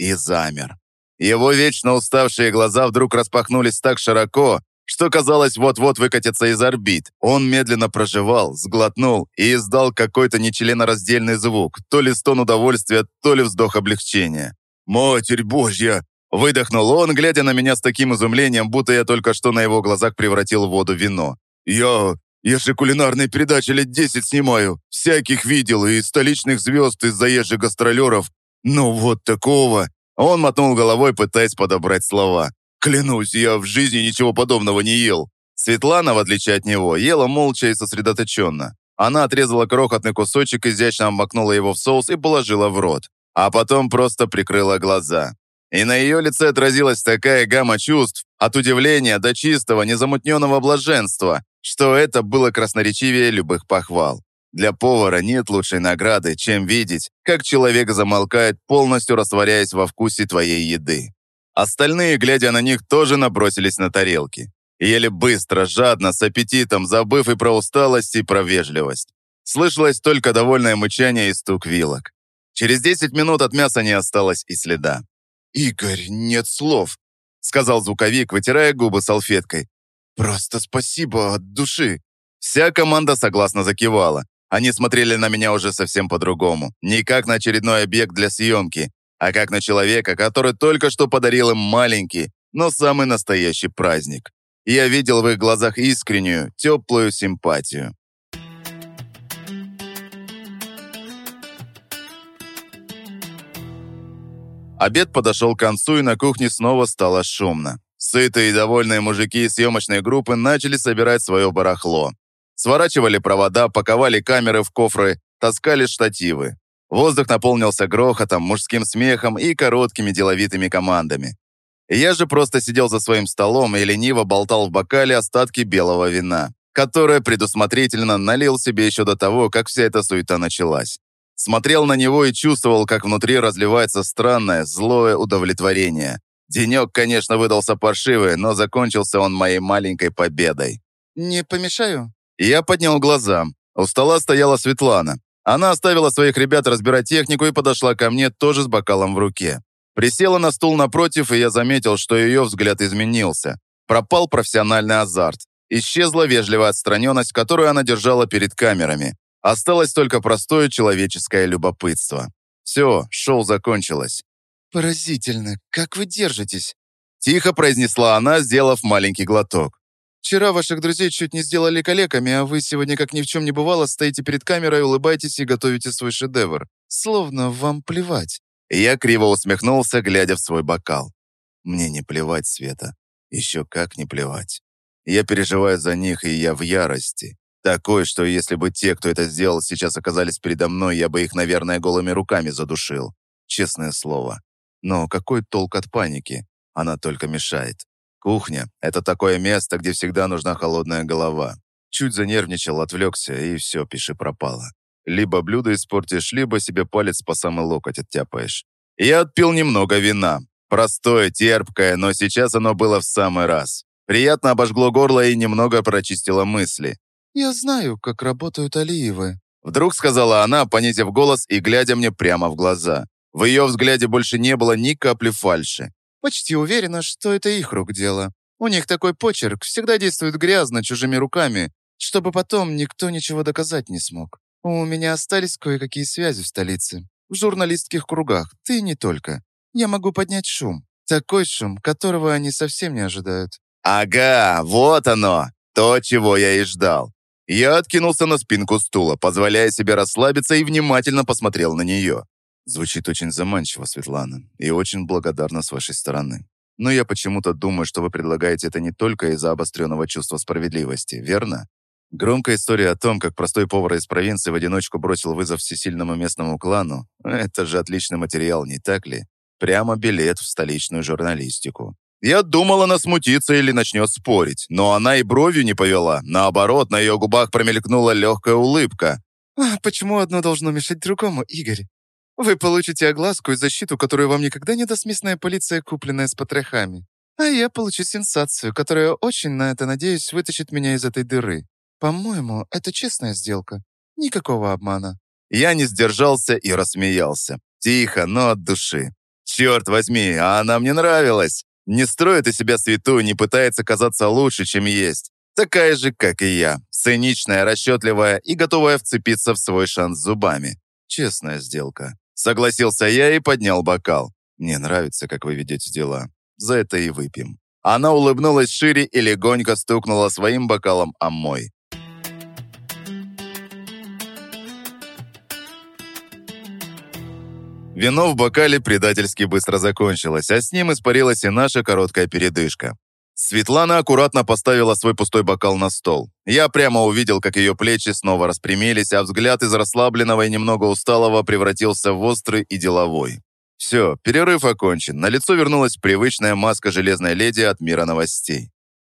Speaker 1: и замер. Его вечно уставшие глаза вдруг распахнулись так широко, что казалось вот-вот выкатиться из орбит. Он медленно проживал, сглотнул и издал какой-то нечленораздельный звук, то ли стон удовольствия, то ли вздох облегчения. «Матерь Божья!» Выдохнул он, глядя на меня с таким изумлением, будто я только что на его глазах превратил воду в вино. «Я... я же кулинарные передачи лет десять снимаю. Всяких видел, и столичных звезд, и заезжих гастролеров. «Ну вот такого!» Он мотнул головой, пытаясь подобрать слова. «Клянусь, я в жизни ничего подобного не ел!» Светлана, в отличие от него, ела молча и сосредоточенно. Она отрезала крохотный кусочек, изящно обмакнула его в соус и положила в рот. А потом просто прикрыла глаза. И на ее лице отразилась такая гамма чувств, от удивления до чистого, незамутненного блаженства, что это было красноречивее любых похвал. Для повара нет лучшей награды, чем видеть, как человек замолкает, полностью растворяясь во вкусе твоей еды. Остальные, глядя на них, тоже набросились на тарелки. Ели быстро, жадно, с аппетитом, забыв и про усталость, и про вежливость. Слышалось только довольное мычание и стук вилок. Через 10 минут от мяса не осталось и следа. «Игорь, нет слов», — сказал звуковик, вытирая губы салфеткой. «Просто спасибо от души». Вся команда согласно закивала. Они смотрели на меня уже совсем по-другому. Не как на очередной объект для съемки, а как на человека, который только что подарил им маленький, но самый настоящий праздник. Я видел в их глазах искреннюю, теплую симпатию. Обед подошел к концу, и на кухне снова стало шумно. Сытые и довольные мужики из съемочной группы начали собирать свое барахло. Сворачивали провода, паковали камеры в кофры, таскали штативы. Воздух наполнился грохотом, мужским смехом и короткими деловитыми командами. Я же просто сидел за своим столом и лениво болтал в бокале остатки белого вина, которое предусмотрительно налил себе еще до того, как вся эта суета началась. Смотрел на него и чувствовал, как внутри разливается странное, злое удовлетворение. Денек, конечно, выдался паршивый, но закончился он моей маленькой победой.
Speaker 3: «Не помешаю?»
Speaker 1: Я поднял глаза. У стола стояла Светлана. Она оставила своих ребят разбирать технику и подошла ко мне тоже с бокалом в руке. Присела на стул напротив, и я заметил, что ее взгляд изменился. Пропал профессиональный азарт. Исчезла вежливая отстраненность, которую она держала перед камерами. Осталось только простое человеческое любопытство. Все, шоу закончилось.
Speaker 3: «Поразительно, как вы держитесь?»
Speaker 1: Тихо произнесла она, сделав маленький глоток.
Speaker 3: Вчера ваших друзей чуть не сделали калеками, а вы сегодня, как ни в чем не бывало, стоите перед камерой, улыбаетесь и готовите свой шедевр. Словно вам плевать».
Speaker 1: Я криво усмехнулся, глядя в свой бокал. «Мне не плевать, Света. Еще как не плевать. Я переживаю за них, и я в ярости. Такой, что если бы те, кто это сделал, сейчас оказались передо мной, я бы их, наверное, голыми руками задушил. Честное слово. Но какой толк от паники? Она только мешает. Кухня — это такое место, где всегда нужна холодная голова. Чуть занервничал, отвлекся, и все, пиши пропало. Либо блюдо испортишь, либо себе палец по самый локоть оттяпаешь. Я отпил немного вина. Простое, терпкое, но сейчас оно было в самый раз. Приятно обожгло горло и немного прочистило мысли.
Speaker 3: «Я знаю, как работают Алиевы», —
Speaker 1: вдруг сказала она, понизив голос и глядя мне прямо в глаза. В ее взгляде больше не было ни капли фальши.
Speaker 3: Почти уверена, что это их рук дело. У них такой почерк, всегда действуют грязно, чужими руками, чтобы потом никто ничего доказать не смог. У меня остались кое-какие связи в столице, в журналистских кругах, ты не только. Я могу поднять шум. Такой шум, которого они совсем не ожидают.
Speaker 1: Ага, вот оно, то, чего я и ждал. Я откинулся на спинку стула, позволяя себе расслабиться и внимательно посмотрел на нее. Звучит очень заманчиво, Светлана, и очень благодарна с вашей стороны. Но я почему-то думаю, что вы предлагаете это не только из-за обостренного чувства справедливости, верно? Громкая история о том, как простой повар из провинции в одиночку бросил вызов всесильному местному клану, это же отличный материал, не так ли? Прямо билет в столичную журналистику. Я думал, она смутится или начнет спорить, но она и бровью не повела. Наоборот, на ее губах промелькнула легкая улыбка.
Speaker 3: «А почему одно должно мешать другому, Игорь? Вы получите огласку и защиту, которую вам никогда не даст местная полиция, купленная с потрохами. А я получу сенсацию, которая очень на это, надеюсь, вытащит меня из этой дыры. По-моему, это честная сделка. Никакого обмана».
Speaker 1: Я не сдержался и рассмеялся. Тихо, но от души. «Черт возьми, а она мне нравилась. Не строит из себя святую, не пытается казаться лучше, чем есть. Такая же, как и я. Циничная, расчетливая и готовая вцепиться в свой шанс зубами. Честная сделка. Согласился я и поднял бокал. Мне нравится, как вы ведете дела. За это и выпьем. Она улыбнулась шире и легонько стукнула своим бокалом о мой. Вино в бокале предательски быстро закончилось, а с ним испарилась и наша короткая передышка. Светлана аккуратно поставила свой пустой бокал на стол. Я прямо увидел, как ее плечи снова распрямились, а взгляд из расслабленного и немного усталого превратился в острый и деловой. Все, перерыв окончен. На лицо вернулась привычная маска железной леди от мира новостей.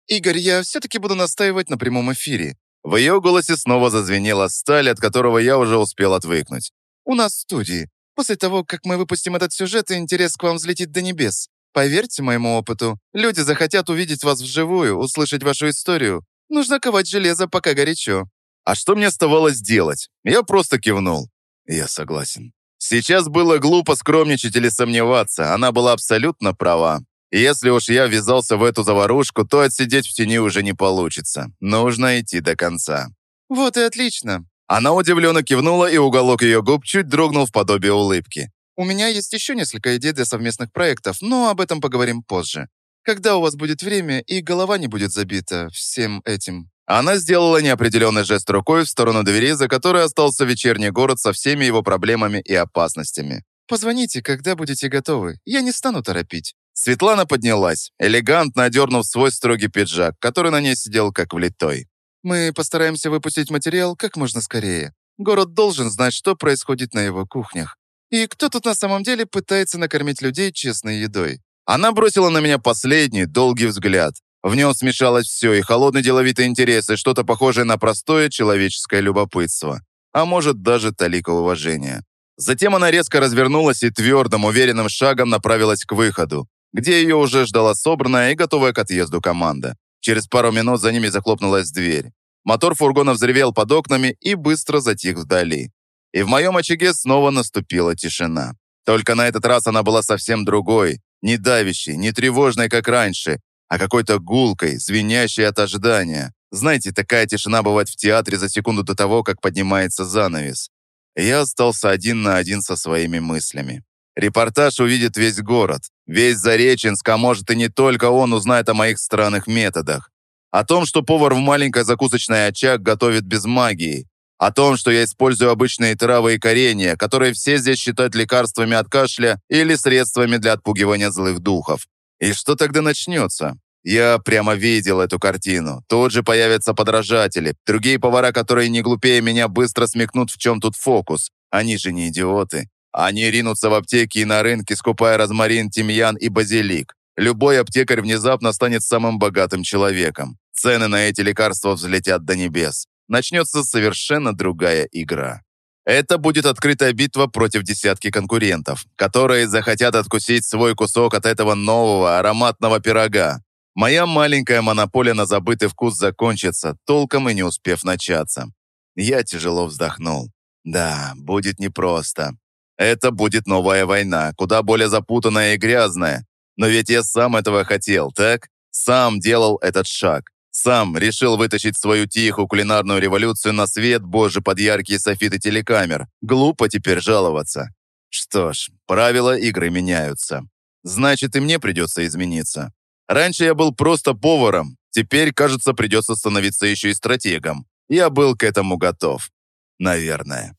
Speaker 3: «Игорь, я все-таки буду настаивать на прямом эфире».
Speaker 1: В ее голосе снова зазвенела сталь, от которого я уже успел отвыкнуть.
Speaker 3: «У нас в студии. После того, как мы выпустим этот сюжет, интерес к вам взлетит до небес. Поверьте моему опыту, люди захотят увидеть вас вживую, услышать вашу историю. Нужно ковать железо, пока горячо».
Speaker 1: А что мне оставалось делать? Я просто кивнул. Я согласен. Сейчас было глупо скромничать или сомневаться. Она была абсолютно права. Если уж я ввязался в эту заварушку, то отсидеть в тени уже не получится. Нужно идти до конца.
Speaker 3: «Вот и отлично».
Speaker 1: Она удивленно кивнула, и уголок ее губ чуть дрогнул в подобие улыбки.
Speaker 3: У меня есть еще несколько идей для совместных проектов, но об этом поговорим позже. Когда у вас будет время и голова не будет забита всем этим».
Speaker 1: Она сделала неопределенный жест рукой в сторону двери, за которой остался вечерний город со всеми его проблемами и опасностями.
Speaker 3: «Позвоните, когда будете готовы. Я не стану торопить».
Speaker 1: Светлана поднялась, элегантно одернув свой строгий пиджак, который на ней сидел как влитой. Мы постараемся выпустить материал как можно скорее. Город должен знать, что происходит на его кухнях. И кто тут на самом деле пытается накормить людей честной едой. Она бросила на меня последний, долгий взгляд. В нем смешалось все, и холодный деловитый интерес, и что-то похожее на простое человеческое любопытство. А может, даже талика уважения. Затем она резко развернулась и твердым, уверенным шагом направилась к выходу, где ее уже ждала собранная и готовая к отъезду команда. Через пару минут за ними захлопнулась дверь. Мотор фургона взревел под окнами и быстро затих вдали. И в моем очаге снова наступила тишина. Только на этот раз она была совсем другой, не давящей, не тревожной, как раньше, а какой-то гулкой, звенящей от ожидания. Знаете, такая тишина бывает в театре за секунду до того, как поднимается занавес. Я остался один на один со своими мыслями. Репортаж увидит весь город, весь Зареченск, а может и не только он узнает о моих странных методах. О том, что повар в маленькой закусочной очаг готовит без магии. О том, что я использую обычные травы и коренья, которые все здесь считают лекарствами от кашля или средствами для отпугивания злых духов. И что тогда начнется? Я прямо видел эту картину. Тут же появятся подражатели. Другие повара, которые не глупее меня, быстро смекнут, в чем тут фокус. Они же не идиоты. Они ринутся в аптеки и на рынке, скупая розмарин, тимьян и базилик. Любой аптекарь внезапно станет самым богатым человеком. Цены на эти лекарства взлетят до небес. Начнется совершенно другая игра. Это будет открытая битва против десятки конкурентов, которые захотят откусить свой кусок от этого нового ароматного пирога. Моя маленькая монополия на забытый вкус закончится, толком и не успев начаться. Я тяжело вздохнул. Да, будет непросто. Это будет новая война, куда более запутанная и грязная. Но ведь я сам этого хотел, так? Сам делал этот шаг. Сам решил вытащить свою тихую кулинарную революцию на свет божий под яркие софиты телекамер. Глупо теперь жаловаться. Что ж, правила игры меняются. Значит, и мне придется измениться. Раньше я был просто поваром, теперь, кажется, придется становиться еще и стратегом. Я был к этому готов. Наверное.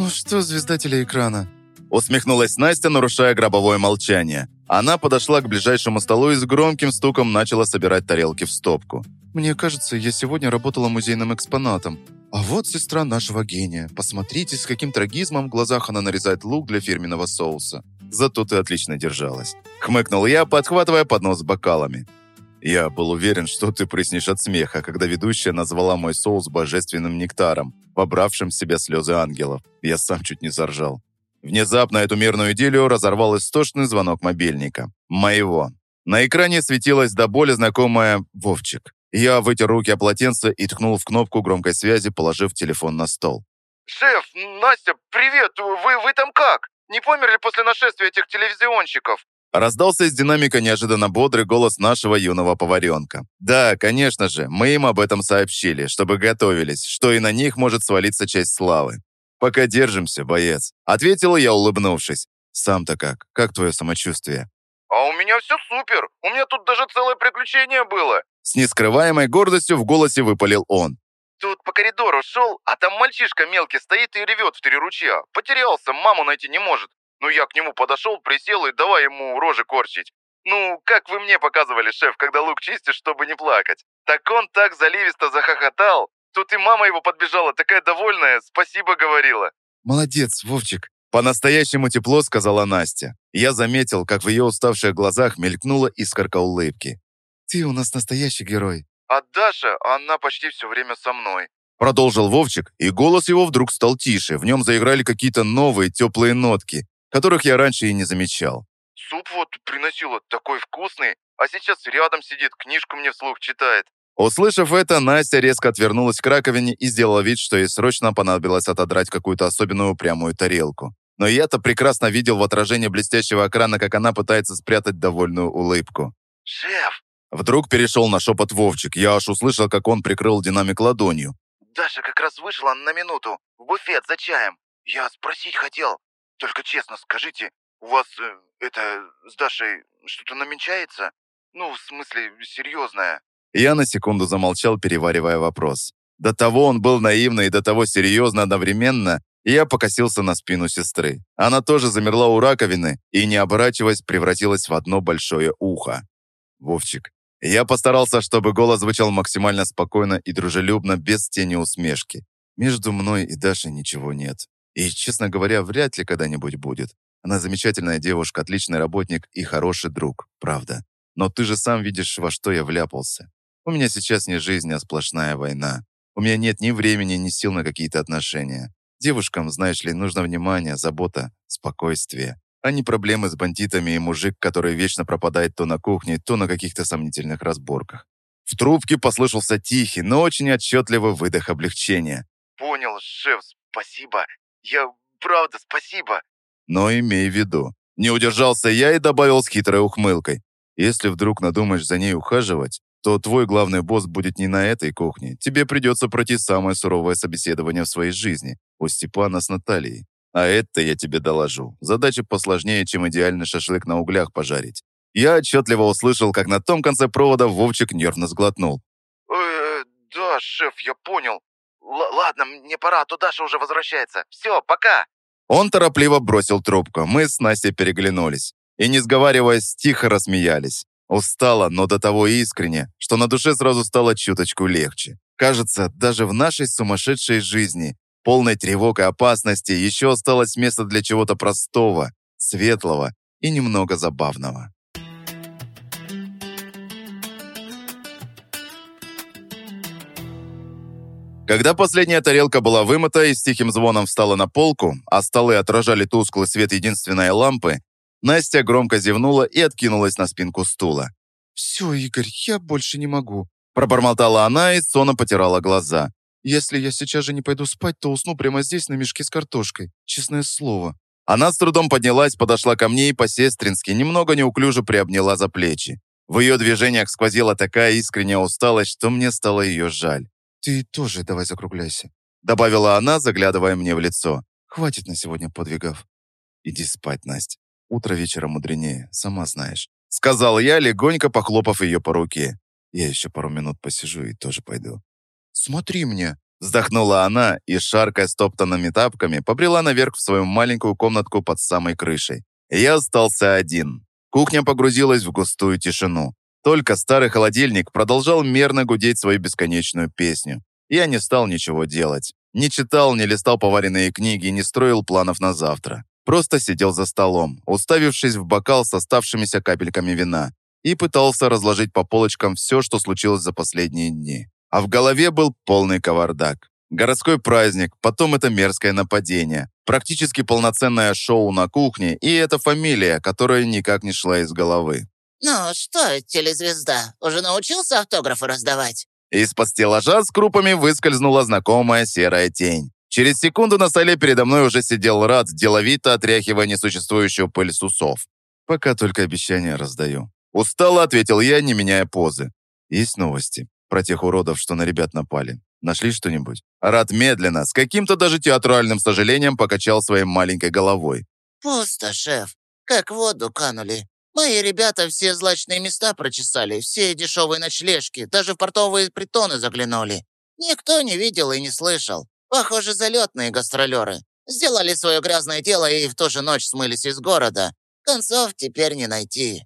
Speaker 1: «Ну что, звезда телеэкрана?» Усмехнулась Настя, нарушая гробовое молчание. Она подошла к ближайшему столу и с громким стуком начала собирать тарелки в стопку. «Мне кажется, я сегодня работала музейным экспонатом. А вот сестра нашего гения. Посмотрите, с каким трагизмом в глазах она нарезает лук для фирменного соуса. Зато ты отлично держалась». Хмыкнул я, подхватывая поднос с бокалами. Я был уверен, что ты прыснешь от смеха, когда ведущая назвала мой соус божественным нектаром, побравшим в себя слезы ангелов. Я сам чуть не заржал. Внезапно эту мирную идиллию разорвал истошный звонок мобильника. Моего. На экране светилась до боли знакомая «Вовчик». Я вытер руки о полотенце и ткнул в кнопку громкой связи, положив телефон на стол.
Speaker 3: «Шеф, Настя, привет! Вы, вы там как? Не померли после нашествия этих телевизионщиков?»
Speaker 1: Раздался из динамика неожиданно бодрый голос нашего юного поваренка. Да, конечно же, мы им об этом сообщили, чтобы готовились, что и на них может свалиться часть славы. «Пока держимся, боец», — ответил я, улыбнувшись. «Сам-то как? Как твое самочувствие?»
Speaker 3: «А у меня все супер! У меня тут даже целое приключение было!»
Speaker 1: С нескрываемой гордостью в голосе выпалил он.
Speaker 3: Тут по коридору шел, а там мальчишка мелкий стоит и ревет в три ручья. Потерялся, маму найти не может. Ну, я к нему подошел, присел и давай ему рожи корчить. Ну, как вы мне показывали, шеф, когда лук чистишь, чтобы не плакать. Так он так заливисто захохотал. Тут и мама его подбежала, такая довольная, спасибо говорила.
Speaker 1: Молодец, Вовчик. По-настоящему тепло, сказала Настя. Я заметил, как в ее уставших глазах мелькнула искорка улыбки. Ты у нас настоящий герой.
Speaker 3: А Даша, она почти все время со мной.
Speaker 1: Продолжил Вовчик, и голос его вдруг стал тише. В нем заиграли какие-то новые теплые нотки которых я раньше и не замечал.
Speaker 3: «Суп вот приносила такой вкусный, а сейчас рядом сидит, книжку мне вслух читает».
Speaker 1: Услышав это, Настя резко отвернулась к раковине и сделала вид, что ей срочно понадобилось отодрать какую-то особенную прямую тарелку. Но я-то прекрасно видел в отражении блестящего экрана, как она пытается спрятать довольную улыбку.
Speaker 3: «Шеф!»
Speaker 1: Вдруг перешел на шепот Вовчик. Я аж услышал, как он прикрыл динамик ладонью.
Speaker 3: «Даша как раз вышла на минуту в буфет за чаем. Я спросить хотел, только честно скажите, у вас, э, это, с Дашей что-то намечается? Ну, в смысле, серьезное?»
Speaker 1: Я на секунду замолчал, переваривая вопрос. До того он был наивно и до того серьезно одновременно, Я покосился на спину сестры. Она тоже замерла у раковины и, не оборачиваясь, превратилась в одно большое ухо. «Вовчик, я постарался, чтобы голос звучал максимально спокойно и дружелюбно, без тени усмешки. Между мной и Дашей ничего нет. И, честно говоря, вряд ли когда-нибудь будет. Она замечательная девушка, отличный работник и хороший друг, правда. Но ты же сам видишь, во что я вляпался. У меня сейчас не жизнь, а сплошная война. У меня нет ни времени, ни сил на какие-то отношения. Девушкам, знаешь ли, нужно внимание, забота, спокойствие а не проблемы с бандитами и мужик, который вечно пропадает то на кухне, то на каких-то сомнительных разборках. В трубке послышался тихий, но очень отчетливый выдох облегчения.
Speaker 3: «Понял, шеф, спасибо. Я правда спасибо».
Speaker 1: Но имей в виду. Не удержался я и добавил с хитрой ухмылкой. Если вдруг надумаешь за ней ухаживать, то твой главный босс будет не на этой кухне. Тебе придется пройти самое суровое собеседование в своей жизни у Степана с Натальей. А это я тебе доложу. Задача посложнее, чем идеальный шашлык на углях пожарить. Я отчетливо услышал, как на том конце провода Вовчик нервно сглотнул.
Speaker 3: «Э, да, шеф, я понял. Л ладно, мне пора, а то Даша уже возвращается. Все, пока!»
Speaker 1: Он торопливо бросил трубку. Мы с Настей переглянулись. И, не сговариваясь, тихо рассмеялись. Устало, но до того искренне, что на душе сразу стало чуточку легче. Кажется, даже в нашей сумасшедшей жизни полной тревог и опасности, еще осталось место для чего-то простого, светлого и немного забавного. Когда последняя тарелка была вымыта и с тихим звоном встала на полку, а столы отражали тусклый свет единственной лампы, Настя громко зевнула и откинулась на спинку стула.
Speaker 5: «Все, Игорь, я больше не могу»,
Speaker 1: пробормотала она и сонно потирала глаза.
Speaker 5: Если я сейчас же не пойду спать, то усну прямо здесь на мешке с картошкой. Честное слово».
Speaker 1: Она с трудом поднялась, подошла ко мне и по-сестрински немного неуклюже приобняла за плечи. В ее движениях сквозила такая искренняя усталость, что мне стало ее жаль.
Speaker 5: «Ты тоже давай закругляйся», —
Speaker 1: добавила она, заглядывая мне в лицо.
Speaker 5: «Хватит на сегодня подвигов».
Speaker 1: «Иди спать, Настя. Утро вечера мудренее, сама знаешь». Сказал я, легонько похлопав ее по руке. «Я еще пару минут посижу и тоже пойду».
Speaker 5: «Смотри мне!»
Speaker 1: Вздохнула она и, шаркая стоптанными тапками, побрела наверх в свою маленькую комнатку под самой крышей. Я остался один. Кухня погрузилась в густую тишину. Только старый холодильник продолжал мерно гудеть свою бесконечную песню. Я не стал ничего делать. Не читал, не листал поваренные книги, не строил планов на завтра. Просто сидел за столом, уставившись в бокал с оставшимися капельками вина, и пытался разложить по полочкам все, что случилось за последние дни. А в голове был полный кавардак. Городской праздник, потом это мерзкое нападение, практически полноценное шоу на кухне и эта фамилия, которая никак не шла из головы.
Speaker 6: «Ну что, телезвезда, уже научился автографы раздавать?»
Speaker 1: Из-под стеллажа с крупами выскользнула знакомая серая тень. Через секунду на столе передо мной уже сидел Рад, деловито отряхивая несуществующую пыль с усов. «Пока только обещания раздаю». Устало ответил я, не меняя позы. Есть новости про тех уродов, что на ребят напали. Нашли что-нибудь?» Рад медленно, с каким-то даже театральным сожалением покачал своей маленькой головой.
Speaker 6: «Пусто, шеф. Как в воду канули. Мои ребята все злачные места прочесали, все дешевые ночлежки, даже в портовые притоны заглянули. Никто не видел и не слышал. Похоже, залетные гастролеры. Сделали свое грязное дело и в ту же ночь смылись из города. Концов теперь не найти».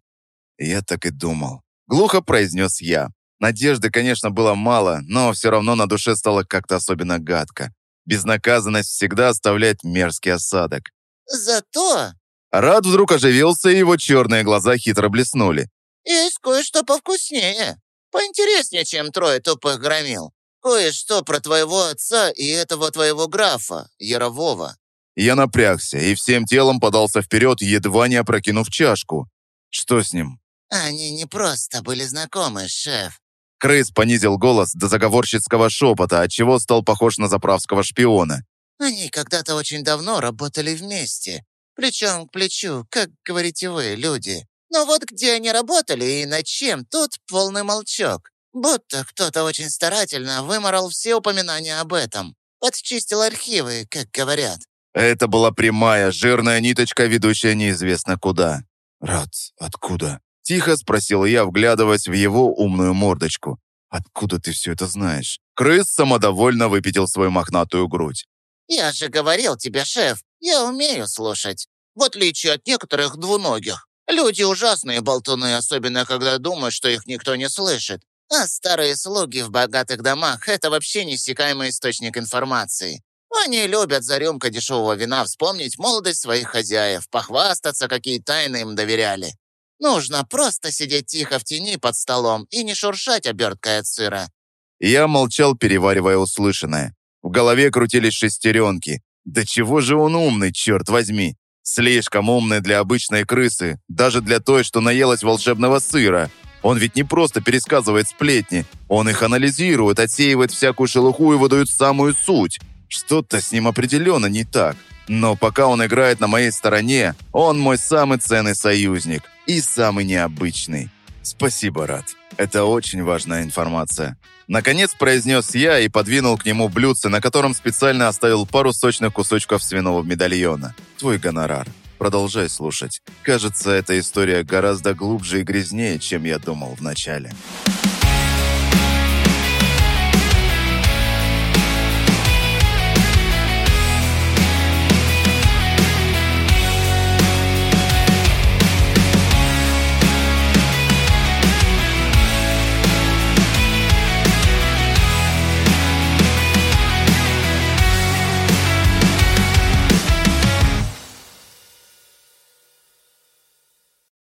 Speaker 1: «Я так и думал», — глухо произнес я. Надежды, конечно, было мало, но все равно на душе стало как-то особенно гадко. Безнаказанность всегда оставляет мерзкий осадок.
Speaker 6: «Зато...»
Speaker 1: Рад вдруг оживился, и его черные глаза хитро блеснули.
Speaker 6: «Есть кое-что повкуснее. Поинтереснее, чем трое тупых громил. Кое-что про твоего отца и этого твоего графа, Ярового».
Speaker 1: Я напрягся и всем телом подался вперед, едва не опрокинув чашку. Что с ним?
Speaker 6: «Они не просто были знакомы, шеф.
Speaker 1: Крыс понизил голос до заговорщицкого шепота, отчего стал похож на заправского шпиона.
Speaker 6: «Они когда-то очень давно работали вместе, плечом к плечу, как говорите вы, люди. Но вот где они работали и над чем, тут полный молчок. Будто кто-то очень старательно выморал все упоминания об этом. Подчистил архивы, как говорят».
Speaker 1: Это была прямая, жирная ниточка, ведущая неизвестно куда.
Speaker 5: «Рад, откуда?»
Speaker 1: Тихо спросил я, вглядываясь в его умную мордочку. «Откуда ты все это знаешь?» Крыс самодовольно выпятил свою мохнатую грудь.
Speaker 6: Я же говорил тебе, шеф, я умею слушать. В отличие от некоторых двуногих. Люди ужасные болтуны, особенно когда думают, что их никто не слышит. А старые слуги в богатых домах — это вообще неиссякаемый источник информации. Они любят за рюмкой дешевого вина вспомнить молодость своих хозяев, похвастаться, какие тайны им доверяли. Нужно просто сидеть тихо в тени под столом и не шуршать оберткой от сыра.
Speaker 1: Я молчал, переваривая услышанное. В голове крутились шестеренки. Да чего же он умный, черт возьми! Слишком умный для обычной крысы, даже для той, что наелась волшебного сыра. Он ведь не просто пересказывает сплетни, он их анализирует, отсеивает всякую шелуху и выдает самую суть. Что-то с ним определенно не так. Но пока он играет на моей стороне, он мой самый ценный союзник и самый необычный. Спасибо, Рад. Это очень важная информация. Наконец произнес я и подвинул к нему блюдце, на котором специально оставил пару сочных кусочков свиного медальона. Твой гонорар. Продолжай слушать. Кажется, эта история гораздо глубже и грязнее, чем я думал вначале. начале.